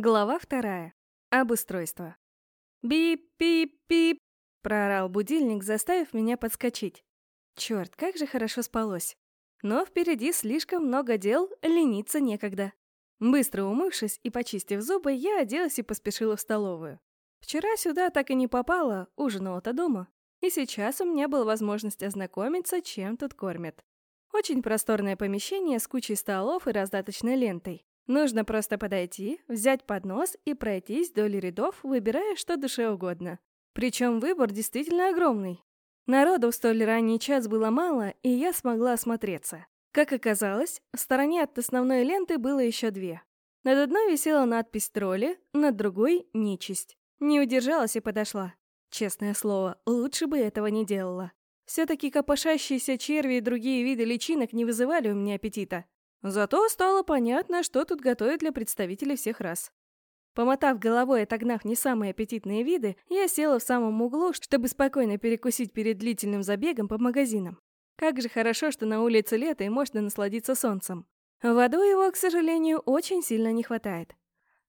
Глава вторая. Обустройство. «Бип-бип-бип!» — проорал будильник, заставив меня подскочить. Черт, как же хорошо спалось. Но впереди слишком много дел, лениться некогда. Быстро умывшись и почистив зубы, я оделась и поспешила в столовую. Вчера сюда так и не попала, ужинала-то дома. И сейчас у меня была возможность ознакомиться, чем тут кормят. Очень просторное помещение с кучей столов и раздаточной лентой. Нужно просто подойти, взять поднос и пройтись вдоль рядов, выбирая что душе угодно. Причем выбор действительно огромный. Народу в столь ранний час было мало, и я смогла осмотреться. Как оказалось, в стороне от основной ленты было еще две. Над одной висела надпись «Тролли», над другой — «Нечисть». Не удержалась и подошла. Честное слово, лучше бы этого не делала. Все-таки копошащиеся черви и другие виды личинок не вызывали у меня аппетита. Зато стало понятно, что тут готовят для представителей всех рас. Помотав головой и отогнав не самые аппетитные виды, я села в самом углу, чтобы спокойно перекусить перед длительным забегом по магазинам. Как же хорошо, что на улице лето и можно насладиться солнцем. Воду его, к сожалению, очень сильно не хватает.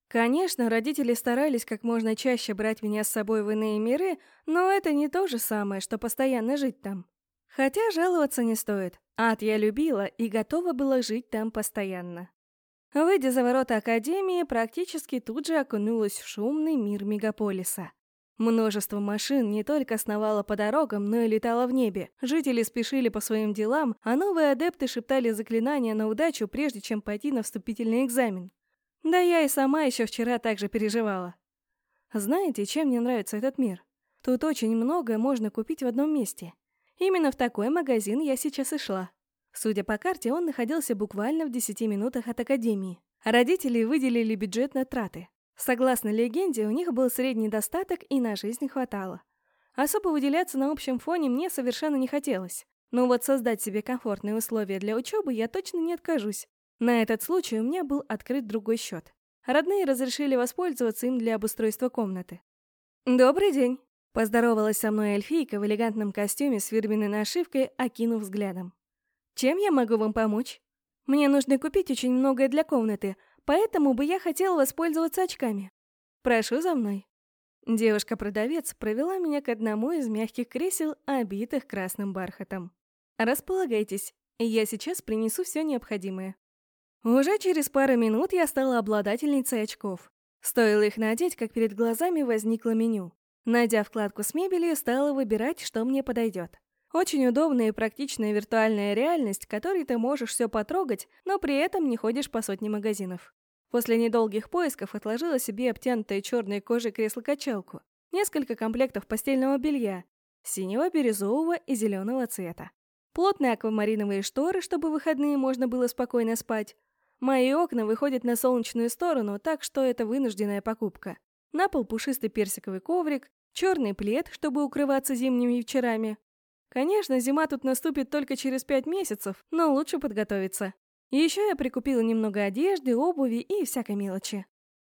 Конечно, родители старались как можно чаще брать меня с собой в иные миры, но это не то же самое, что постоянно жить там. Хотя жаловаться не стоит. Ад я любила и готова была жить там постоянно. Выйдя за ворота Академии, практически тут же окунулась в шумный мир мегаполиса. Множество машин не только сновало по дорогам, но и летало в небе. Жители спешили по своим делам, а новые адепты шептали заклинания на удачу, прежде чем пойти на вступительный экзамен. Да я и сама еще вчера так же переживала. Знаете, чем мне нравится этот мир? Тут очень многое можно купить в одном месте. Именно в такой магазин я сейчас и шла. Судя по карте, он находился буквально в 10 минутах от академии. Родители выделили бюджет на траты. Согласно легенде, у них был средний достаток и на жизнь хватало. Особо выделяться на общем фоне мне совершенно не хотелось. Но вот создать себе комфортные условия для учебы я точно не откажусь. На этот случай у меня был открыт другой счет. Родные разрешили воспользоваться им для обустройства комнаты. «Добрый день!» Поздоровалась со мной эльфийка в элегантном костюме с фирменной нашивкой, окинув взглядом. «Чем я могу вам помочь? Мне нужно купить очень многое для комнаты, поэтому бы я хотела воспользоваться очками. Прошу за мной». Девушка-продавец провела меня к одному из мягких кресел, обитых красным бархатом. «Располагайтесь, я сейчас принесу все необходимое». Уже через пару минут я стала обладательницей очков. Стоило их надеть, как перед глазами возникло меню. Найдя вкладку с мебелью, стала выбирать, что мне подойдет. Очень удобная и практичная виртуальная реальность, в которой ты можешь все потрогать, но при этом не ходишь по сотне магазинов. После недолгих поисков отложила себе обтянутое черной кожей кресло-качалку, несколько комплектов постельного белья, синего, бирюзового и зеленого цвета. Плотные аквамариновые шторы, чтобы в выходные можно было спокойно спать. Мои окна выходят на солнечную сторону, так что это вынужденная покупка. На пол пушистый персиковый коврик, черный плед, чтобы укрываться зимними вечерами. Конечно, зима тут наступит только через пять месяцев, но лучше подготовиться. Еще я прикупила немного одежды, обуви и всякой мелочи.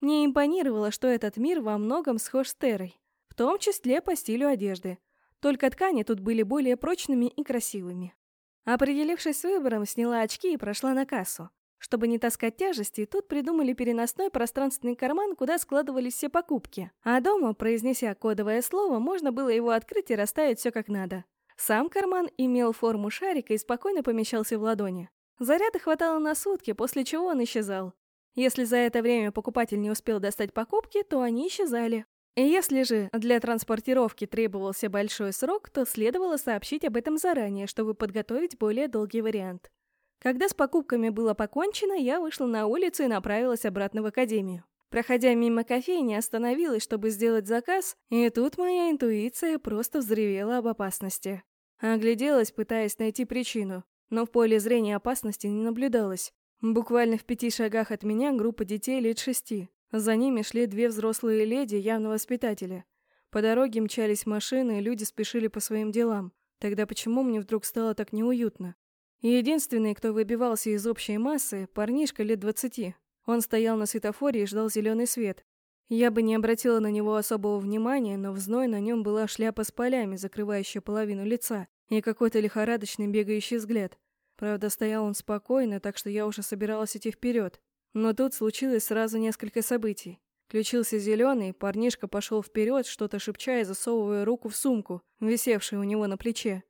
Мне импонировало, что этот мир во многом схож с Террой, в том числе по стилю одежды. Только ткани тут были более прочными и красивыми. Определившись с выбором, сняла очки и прошла на кассу. Чтобы не таскать тяжести, тут придумали переносной пространственный карман, куда складывались все покупки. А дома, произнеся кодовое слово, можно было его открыть и расставить все как надо. Сам карман имел форму шарика и спокойно помещался в ладони. Заряда хватало на сутки, после чего он исчезал. Если за это время покупатель не успел достать покупки, то они исчезали. И если же для транспортировки требовался большой срок, то следовало сообщить об этом заранее, чтобы подготовить более долгий вариант. Когда с покупками было покончено, я вышла на улицу и направилась обратно в академию. Проходя мимо кофейни, остановилась, чтобы сделать заказ, и тут моя интуиция просто взревела об опасности. Огляделась, пытаясь найти причину, но в поле зрения опасности не наблюдалось. Буквально в пяти шагах от меня группа детей лет шести. За ними шли две взрослые леди, явно воспитатели. По дороге мчались машины, и люди спешили по своим делам. Тогда почему мне вдруг стало так неуютно? Единственный, кто выбивался из общей массы, парнишка лет двадцати. Он стоял на светофоре и ждал зеленый свет. Я бы не обратила на него особого внимания, но в зной на нем была шляпа с полями, закрывающая половину лица, и какой-то лихорадочный бегающий взгляд. Правда, стоял он спокойно, так что я уже собиралась идти вперед. Но тут случилось сразу несколько событий. Включился зеленый, парнишка пошел вперед, что-то шепча и засовывая руку в сумку, висевшую у него на плече.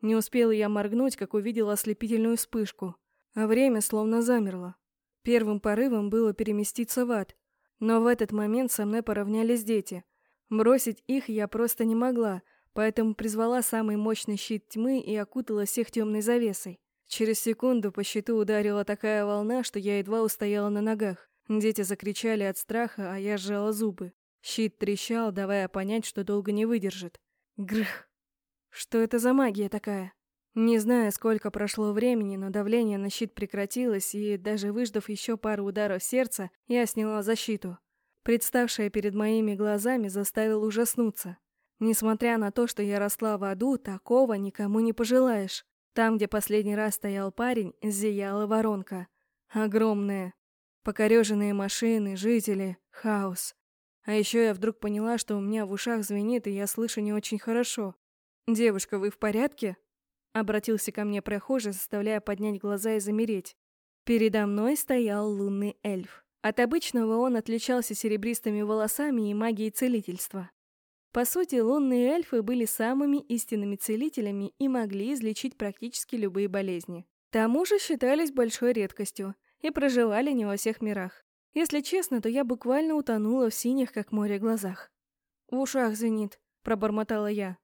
Не успела я моргнуть, как увидела ослепительную вспышку, а время словно замерло. Первым порывом было переместиться в ад, но в этот момент со мной поравнялись дети. Бросить их я просто не могла, поэтому призвала самый мощный щит тьмы и окутала всех темной завесой. Через секунду по щиту ударила такая волна, что я едва устояла на ногах. Дети закричали от страха, а я сжала зубы. Щит трещал, давая понять, что долго не выдержит. Грх! Что это за магия такая? Не знаю, сколько прошло времени, но давление на щит прекратилось, и даже выждав еще пару ударов сердца, я сняла защиту. Представшая перед моими глазами заставил ужаснуться. Несмотря на то, что я росла в аду, такого никому не пожелаешь. Там, где последний раз стоял парень, зияла воронка. Огромная, Покореженные машины, жители, хаос. А еще я вдруг поняла, что у меня в ушах звенит, и я слышу не очень хорошо. «Девушка, вы в порядке?» Обратился ко мне прохожий, заставляя поднять глаза и замереть. Передо мной стоял лунный эльф. От обычного он отличался серебристыми волосами и магией целительства. По сути, лунные эльфы были самыми истинными целителями и могли излечить практически любые болезни. К тому же считались большой редкостью – и проживали не во всех мирах. Если честно, то я буквально утонула в синих, как море, глазах. «В ушах звенит», — пробормотала я.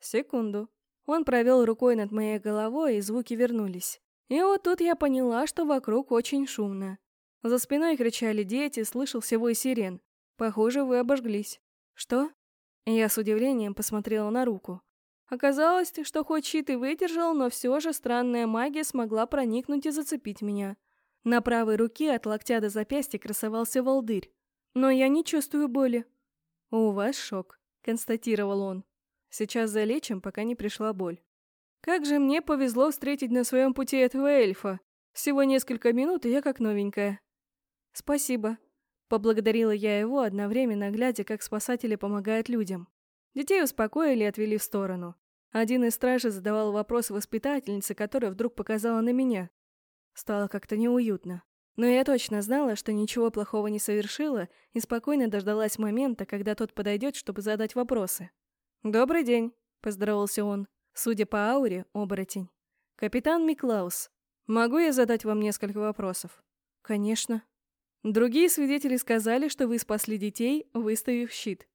Секунду. Он провел рукой над моей головой, и звуки вернулись. И вот тут я поняла, что вокруг очень шумно. За спиной кричали дети, слышался вой сирен. Похоже, вы обожглись. Что? Я с удивлением посмотрела на руку. Оказалось, что хоть щит и выдержал, но все же странная магия смогла проникнуть и зацепить меня. На правой руке от локтя до запястья красовался волдырь. Но я не чувствую боли. «У вас шок», — констатировал он. «Сейчас залечим, пока не пришла боль». Как же мне повезло встретить на своем пути этого эльфа. Всего несколько минут, и я как новенькая. «Спасибо», — поблагодарила я его, одновременно глядя, как спасатели помогают людям. Детей успокоили и отвели в сторону. Один из стражей задавал вопрос воспитательнице, которая вдруг показала на меня. Стало как-то неуютно. Но я точно знала, что ничего плохого не совершила, и спокойно дождалась момента, когда тот подойдет, чтобы задать вопросы. «Добрый день», — поздоровался он. Судя по ауре, оборотень. «Капитан Миклаус, могу я задать вам несколько вопросов?» «Конечно». «Другие свидетели сказали, что вы спасли детей, выставив щит».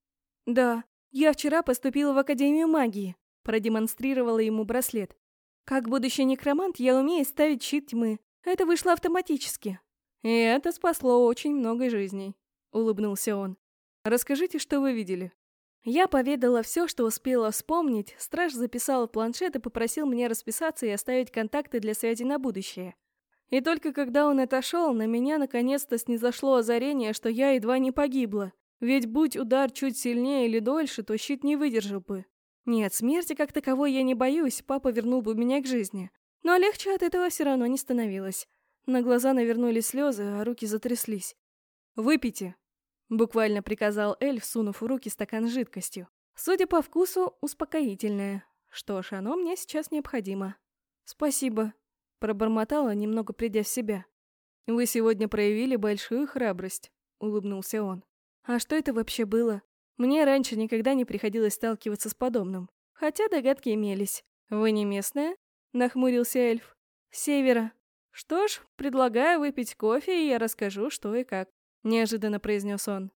«Да, я вчера поступила в Академию магии», — продемонстрировала ему браслет. «Как будущий некромант я умею ставить щит тьмы, это вышло автоматически. И это спасло очень много жизней, улыбнулся он. Расскажите, что вы видели. Я поведала все, что успела вспомнить, страж записал в планшет и попросил меня расписаться и оставить контакты для связи на будущее. И только когда он отошел, на меня наконец-то снизошло озарение, что я едва не погибла. Ведь будь удар чуть сильнее или дольше, то щит не выдержал бы. Нет, смерти как таковой я не боюсь, папа вернул бы меня к жизни. Но легче от этого все равно не становилось. На глаза навернулись слезы, а руки затряслись. «Выпейте!» — буквально приказал эльф, сунув в руки стакан с жидкостью. Судя по вкусу, успокоительное. Что ж, оно мне сейчас необходимо. «Спасибо», — пробормотала, немного придя в себя. «Вы сегодня проявили большую храбрость», — улыбнулся он. «А что это вообще было? Мне раньше никогда не приходилось сталкиваться с подобным. Хотя догадки имелись. Вы не местная?» — нахмурился эльф. «Севера. Что ж, предлагаю выпить кофе, и я расскажу, что и как», — неожиданно произнес он.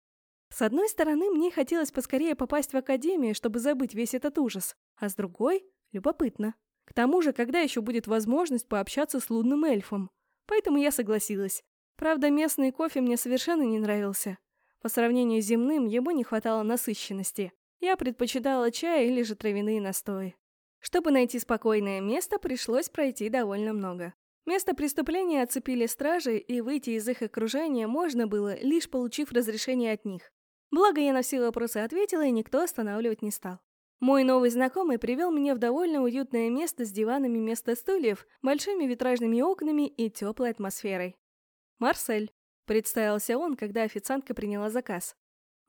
С одной стороны, мне хотелось поскорее попасть в академию, чтобы забыть весь этот ужас, а с другой — любопытно. К тому же, когда еще будет возможность пообщаться с лунным эльфом? Поэтому я согласилась. Правда, местный кофе мне совершенно не нравился. По сравнению с земным, ему не хватало насыщенности. Я предпочитала чай или же травяные настои. Чтобы найти спокойное место, пришлось пройти довольно много. Место преступления оцепили стражи, и выйти из их окружения можно было, лишь получив разрешение от них. Благо, я на все вопросы ответила, и никто останавливать не стал. Мой новый знакомый привел меня в довольно уютное место с диванами вместо стульев, большими витражными окнами и теплой атмосферой. «Марсель», — представился он, когда официантка приняла заказ.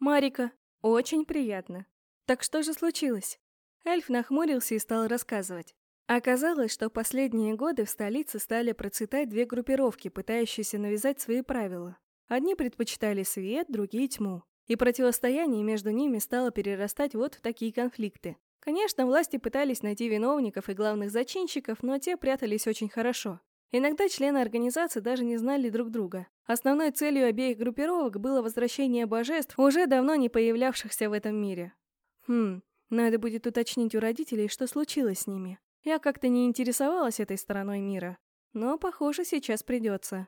«Марика, очень приятно. Так что же случилось?» Эльф нахмурился и стал рассказывать. Оказалось, что последние годы в столице стали процветать две группировки, пытающиеся навязать свои правила. Одни предпочитали свет, другие — тьму. И противостояние между ними стало перерастать вот в такие конфликты. Конечно, власти пытались найти виновников и главных зачинщиков, но те прятались очень хорошо. Иногда члены организации даже не знали друг друга. Основной целью обеих группировок было возвращение божеств, уже давно не появлявшихся в этом мире. Хм, надо будет уточнить у родителей, что случилось с ними. Я как-то не интересовалась этой стороной мира. Но, похоже, сейчас придется.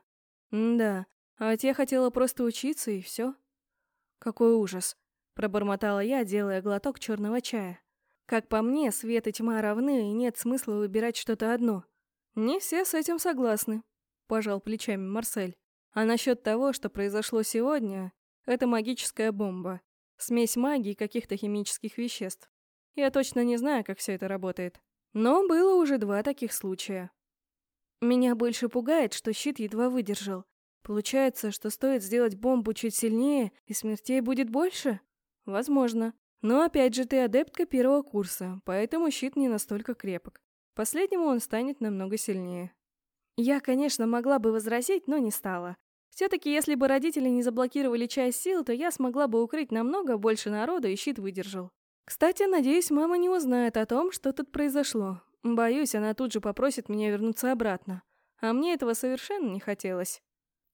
Да, а ведь я хотела просто учиться, и все. Какой ужас, пробормотала я, делая глоток черного чая. Как по мне, свет и тьма равны, и нет смысла выбирать что-то одно. Не все с этим согласны, пожал плечами Марсель. А насчет того, что произошло сегодня, это магическая бомба. Смесь магии и каких-то химических веществ. Я точно не знаю, как все это работает. Но было уже два таких случая. Меня больше пугает, что щит едва выдержал. Получается, что стоит сделать бомбу чуть сильнее, и смертей будет больше? Возможно. Но опять же, ты адептка первого курса, поэтому щит не настолько крепок. Последнему он станет намного сильнее. Я, конечно, могла бы возразить, но не стала. Все-таки, если бы родители не заблокировали часть сил, то я смогла бы укрыть намного больше народа, и щит выдержал. Кстати, надеюсь, мама не узнает о том, что тут произошло. Боюсь, она тут же попросит меня вернуться обратно. А мне этого совершенно не хотелось.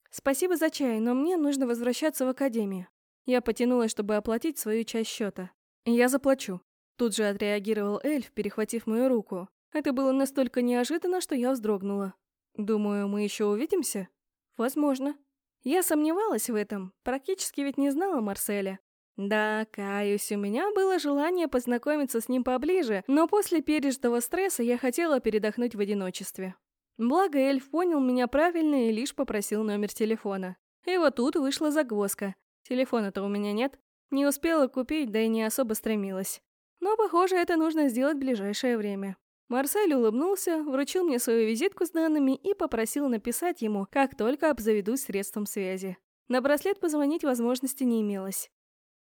Спасибо за чай, но мне нужно возвращаться в академию. Я потянулась, чтобы оплатить свою часть счета. «Я заплачу». Тут же отреагировал эльф, перехватив мою руку. Это было настолько неожиданно, что я вздрогнула. «Думаю, мы еще увидимся?» «Возможно». Я сомневалась в этом, практически ведь не знала Марселя. Да, каюсь, у меня было желание познакомиться с ним поближе, но после пережитого стресса я хотела передохнуть в одиночестве. Благо эльф понял меня правильно и лишь попросил номер телефона. И вот тут вышла загвоздка. Телефона-то у меня нет. Не успела купить, да и не особо стремилась. Но, похоже, это нужно сделать в ближайшее время. Марсель улыбнулся, вручил мне свою визитку с данными и попросил написать ему, как только обзаведусь средством связи. На браслет позвонить возможности не имелось.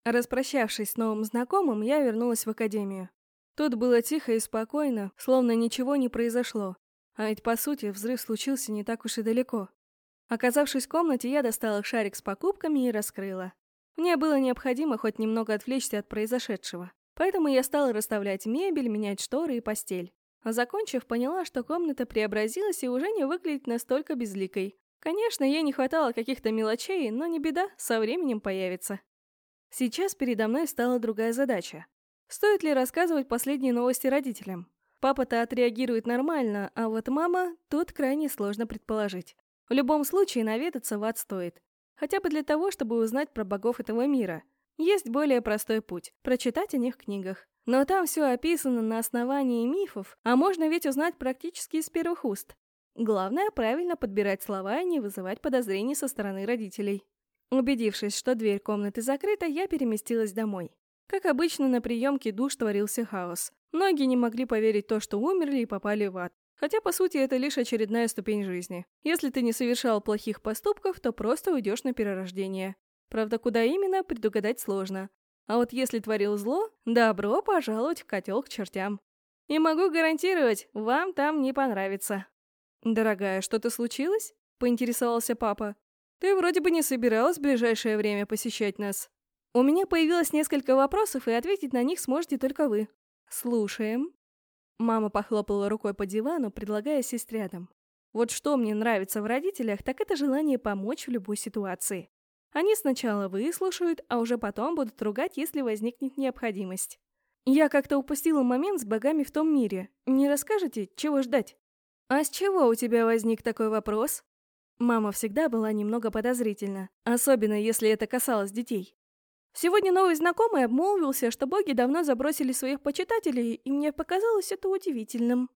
Распрощавшись с новым знакомым, я вернулась в академию. Тут было тихо и спокойно, словно ничего не произошло. А ведь, по сути, взрыв случился не так уж и далеко. Оказавшись в комнате, я достала шарик с покупками и раскрыла. Мне было необходимо хоть немного отвлечься от произошедшего. Поэтому я стала расставлять мебель, менять шторы и постель. А закончив, поняла, что комната преобразилась и уже не выглядит настолько безликой. Конечно, ей не хватало каких-то мелочей, но не беда, со временем появится. Сейчас передо мной стала другая задача. Стоит ли рассказывать последние новости родителям? Папа-то отреагирует нормально, а вот мама тут крайне сложно предположить. В любом случае, наведаться в ад стоит. Хотя бы для того, чтобы узнать про богов этого мира. Есть более простой путь – прочитать о них в книгах. Но там все описано на основании мифов, а можно ведь узнать практически из первых уст. Главное – правильно подбирать слова и не вызывать подозрений со стороны родителей. Убедившись, что дверь комнаты закрыта, я переместилась домой. Как обычно, на приемке душ творился хаос. Многие не могли поверить то, что умерли и попали в ад. Хотя, по сути, это лишь очередная ступень жизни. Если ты не совершал плохих поступков, то просто уйдешь на перерождение. Правда, куда именно, предугадать сложно. А вот если творил зло, добро пожаловать в котел к чертям. И могу гарантировать, вам там не понравится. «Дорогая, что-то случилось?» – поинтересовался папа. Ты вроде бы не собиралась в ближайшее время посещать нас. У меня появилось несколько вопросов, и ответить на них сможете только вы. Слушаем. Мама похлопала рукой по дивану, предлагая сесть рядом. Вот что мне нравится в родителях, так это желание помочь в любой ситуации. Они сначала выслушают, а уже потом будут ругать, если возникнет необходимость. Я как-то упустила момент с богами в том мире. Не расскажете, чего ждать? А с чего у тебя возник такой вопрос? Мама всегда была немного подозрительна, особенно если это касалось детей. Сегодня новый знакомый обмолвился, что боги давно забросили своих почитателей, и мне показалось это удивительным.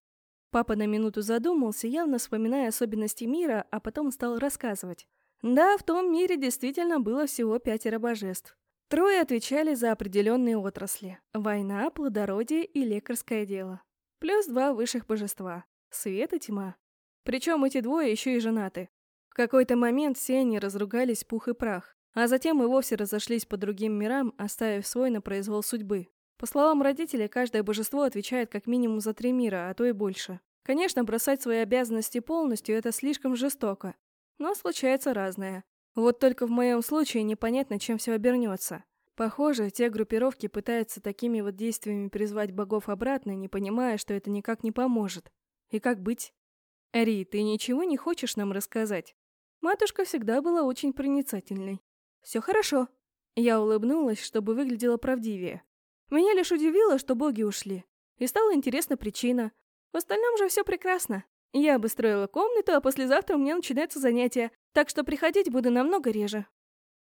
Папа на минуту задумался, явно вспоминая особенности мира, а потом стал рассказывать. Да, в том мире действительно было всего пятеро божеств. Трое отвечали за определенные отрасли – война, плодородие и лекарское дело. Плюс два высших божества – свет и тьма. Причем эти двое еще и женаты. Какой-то момент все они разругались пух и прах, а затем и вовсе разошлись по другим мирам, оставив свой на произвол судьбы. По словам родителей, каждое божество отвечает как минимум за три мира, а то и больше. Конечно, бросать свои обязанности полностью – это слишком жестоко. Но случается разное. Вот только в моем случае непонятно, чем все обернется. Похоже, те группировки пытаются такими вот действиями призвать богов обратно, не понимая, что это никак не поможет. И как быть? Ри, ты ничего не хочешь нам рассказать? Матушка всегда была очень проницательной. Все хорошо. Я улыбнулась, чтобы выглядело правдивее. Меня лишь удивило, что боги ушли. И стала интересна причина. В остальном же все прекрасно. Я обустроила комнату, а послезавтра у меня начинается занятие, так что приходить буду намного реже.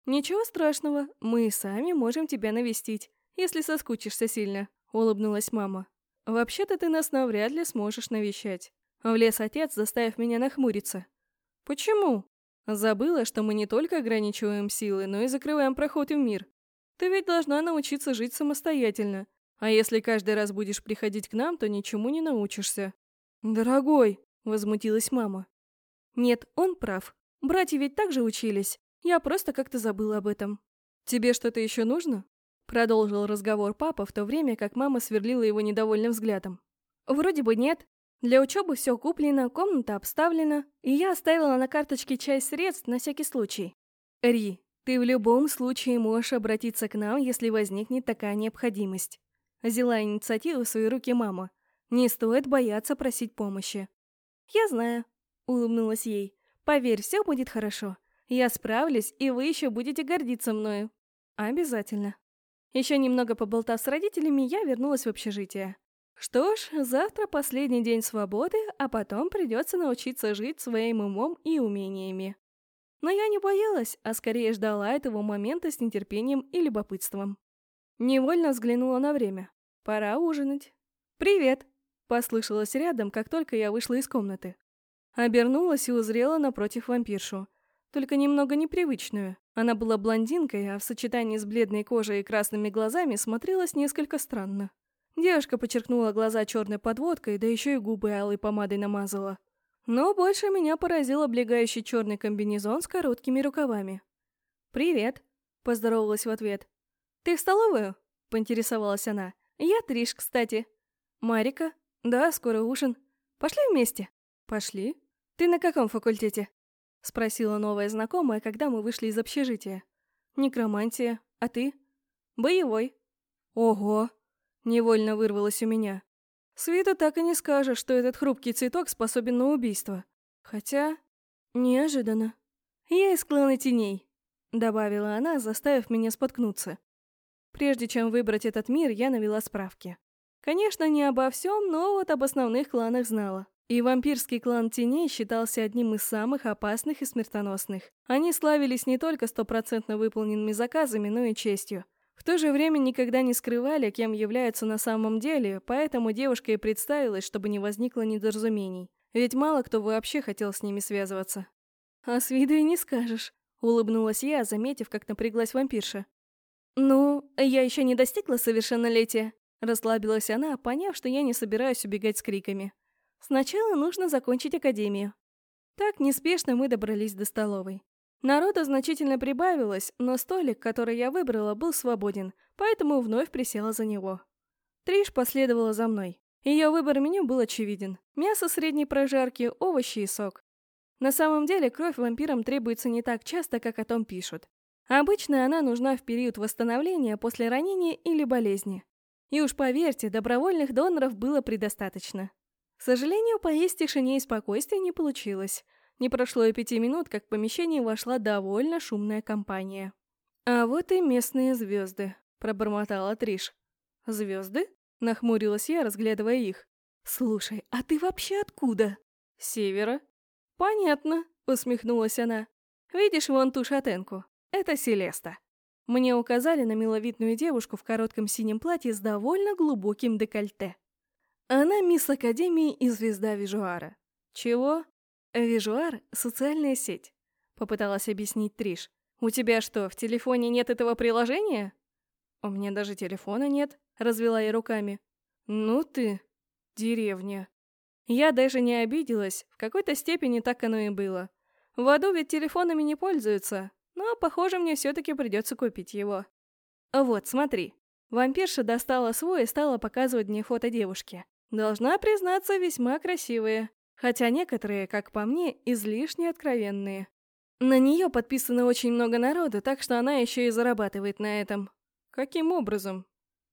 «Ничего страшного, мы сами можем тебя навестить, если соскучишься сильно», — улыбнулась мама. «Вообще-то ты нас навряд ли сможешь навещать». Влез отец, заставив меня нахмуриться. «Почему?» «Забыла, что мы не только ограничиваем силы, но и закрываем проход в мир. Ты ведь должна научиться жить самостоятельно. А если каждый раз будешь приходить к нам, то ничему не научишься». «Дорогой!» — возмутилась мама. «Нет, он прав. Братья ведь так же учились. Я просто как-то забыла об этом. Тебе что-то еще нужно? Продолжил разговор папа, в то время как мама сверлила его недовольным взглядом. Вроде бы нет. Для учебы все куплено, комната обставлена, и я оставила на карточке часть средств на всякий случай. Ри, ты в любом случае можешь обратиться к нам, если возникнет такая необходимость. Взяла инициативу в свои руки мама. Не стоит бояться просить помощи. Я знаю, улыбнулась ей. Поверь, все будет хорошо. Я справлюсь, и вы еще будете гордиться мною. Обязательно. Еще немного поболтав с родителями, я вернулась в общежитие. Что ж, завтра последний день свободы, а потом придется научиться жить своим умом и умениями. Но я не боялась, а скорее ждала этого момента с нетерпением и любопытством. Невольно взглянула на время. Пора ужинать. «Привет!» — послышалось рядом, как только я вышла из комнаты. Обернулась и узрела напротив вампиршу только немного непривычную. Она была блондинкой, а в сочетании с бледной кожей и красными глазами смотрелась несколько странно. Девушка подчеркнула глаза черной подводкой, да еще и губы алой помадой намазала. Но больше меня поразил облегающий черный комбинезон с короткими рукавами. «Привет», — поздоровалась в ответ. «Ты в столовую?» — поинтересовалась она. «Я Триш, кстати». «Марика?» «Да, скоро ужин. Пошли вместе?» «Пошли. Ты на каком факультете?» — спросила новая знакомая, когда мы вышли из общежития. «Некромантия. А ты?» «Боевой». «Ого!» — невольно вырвалось у меня. С виду так и не скажешь, что этот хрупкий цветок способен на убийство. Хотя... Неожиданно. «Я из клана теней», — добавила она, заставив меня споткнуться. Прежде чем выбрать этот мир, я навела справки. Конечно, не обо всем, но вот об основных кланах знала. И вампирский клан Теней считался одним из самых опасных и смертоносных. Они славились не только стопроцентно выполненными заказами, но и честью. То же время никогда не скрывали, кем являются на самом деле, поэтому девушка и представилась, чтобы не возникло недоразумений. Ведь мало кто вообще хотел с ними связываться. «А с виду и не скажешь», — улыбнулась я, заметив, как напряглась вампирша. «Ну, я еще не достигла совершеннолетия», — расслабилась она, поняв, что я не собираюсь убегать с криками. Сначала нужно закончить академию. Так неспешно мы добрались до столовой. Народу значительно прибавилось, но столик, который я выбрала, был свободен, поэтому вновь присела за него. Триш последовала за мной. Ее выбор меню был очевиден. Мясо средней прожарки, овощи и сок. На самом деле, кровь вампирам требуется не так часто, как о том пишут. Обычно она нужна в период восстановления после ранения или болезни. И уж поверьте, добровольных доноров было предостаточно. К сожалению, поесть в тишине и спокойствии не получилось. Не прошло и пяти минут, как в помещение вошла довольно шумная компания. «А вот и местные звезды», — пробормотала Триш. «Звезды?» — нахмурилась я, разглядывая их. «Слушай, а ты вообще откуда?» «Севера». «Понятно», — усмехнулась она. «Видишь вон ту шатенку? Это Селеста». Мне указали на миловидную девушку в коротком синем платье с довольно глубоким декольте. Она мисс Академии и звезда Вижуара. Чего? Вижуар — социальная сеть. Попыталась объяснить Триш. У тебя что, в телефоне нет этого приложения? У меня даже телефона нет, развела я руками. Ну ты, деревня. Я даже не обиделась, в какой-то степени так оно и было. В аду ведь телефонами не пользуются, но, похоже, мне все-таки придется купить его. Вот, смотри. Вампирша достала свой и стала показывать мне фото девушки. Должна признаться, весьма красивые. Хотя некоторые, как по мне, излишне откровенные. На нее подписано очень много народу, так что она еще и зарабатывает на этом. Каким образом?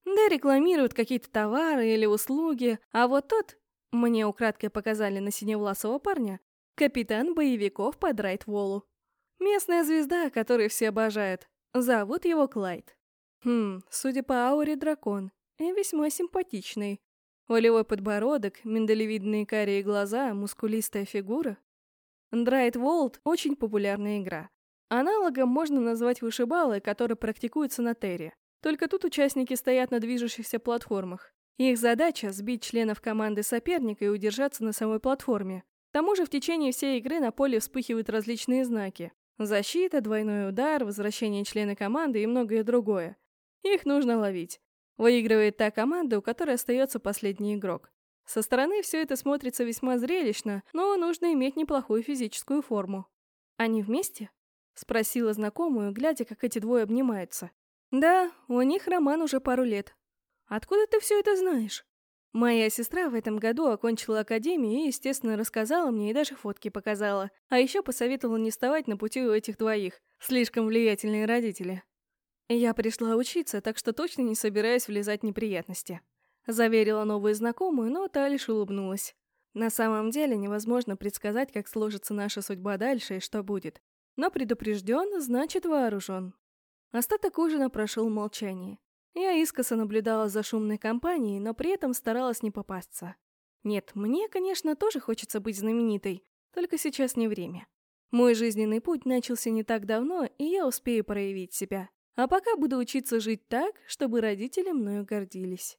Да рекламируют какие-то товары или услуги, а вот тот, мне украдкой показали на синевласого парня, капитан боевиков по Драйтволу. Местная звезда, которую все обожают. Зовут его Клайд. Хм, судя по ауре, дракон. И весьма симпатичный. Волевой подбородок, миндалевидные карие глаза, мускулистая фигура. Драйт Волт — очень популярная игра. Аналогом можно назвать вышибалы, которые практикуются на Терре. Только тут участники стоят на движущихся платформах. Их задача — сбить членов команды соперника и удержаться на самой платформе. К тому же в течение всей игры на поле вспыхивают различные знаки. Защита, двойной удар, возвращение члена команды и многое другое. Их нужно ловить. Выигрывает та команда, у которой остается последний игрок. Со стороны все это смотрится весьма зрелищно, но нужно иметь неплохую физическую форму. «Они вместе?» — спросила знакомую, глядя, как эти двое обнимаются. «Да, у них роман уже пару лет. Откуда ты все это знаешь?» Моя сестра в этом году окончила академию и, естественно, рассказала мне и даже фотки показала. А еще посоветовала не вставать на пути у этих двоих. Слишком влиятельные родители. Я пришла учиться, так что точно не собираюсь влезать в неприятности. Заверила новую знакомую, но та лишь улыбнулась. На самом деле невозможно предсказать, как сложится наша судьба дальше и что будет. Но предупрежден, значит вооружен. Остаток ужина прошел в молчании. Я искоса наблюдала за шумной компанией, но при этом старалась не попасться. Нет, мне, конечно, тоже хочется быть знаменитой, только сейчас не время. Мой жизненный путь начался не так давно, и я успею проявить себя. А пока буду учиться жить так, чтобы родители мною гордились.